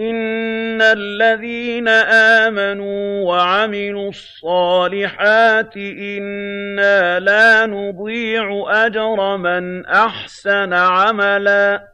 إِنَّ الَّذِينَ آمَنُوا وَعَمِلُوا الصَّالِحَاتِ إِنَّا لَا نُضِيعُ أَجْرَ مَنْ أَحْسَنَ عَمَلًا